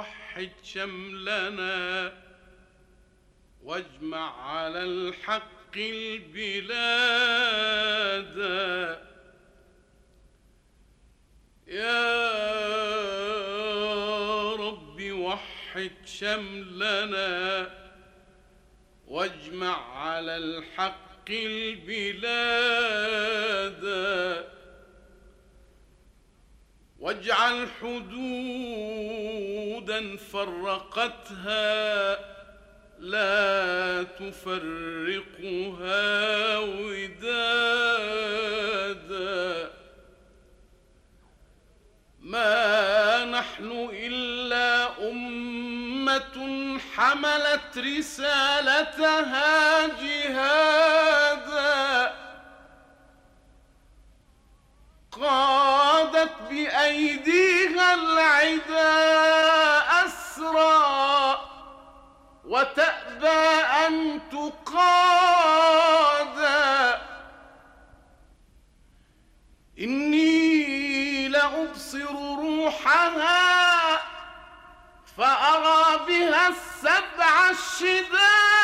وحد شملنا واجمع على الحق البلاد. يا رب وحد شملنا واجمع على الحق البلاد. واجعل فرقتها لا تفرقها ودادا. ما نحن إلا أمة حملت رسالتها جهادا. قادت بأيديها العدا. وتأبى أن تقادا إني لأبصر روحها فأرى بها السبع الشدادا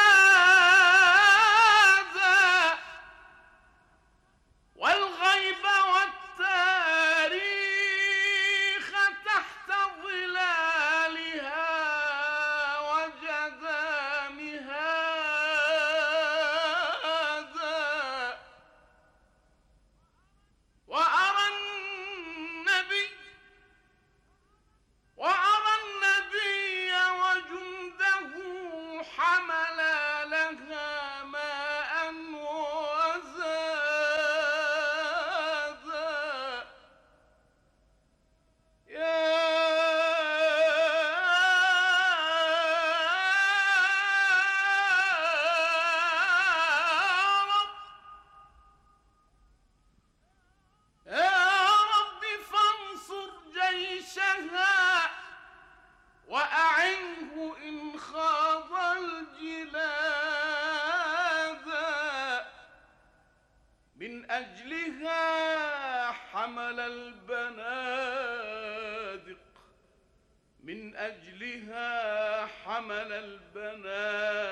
وأعنه إن خاض الجلاد. من أجلها حمل البنادق. من أجلها حمل البنادق.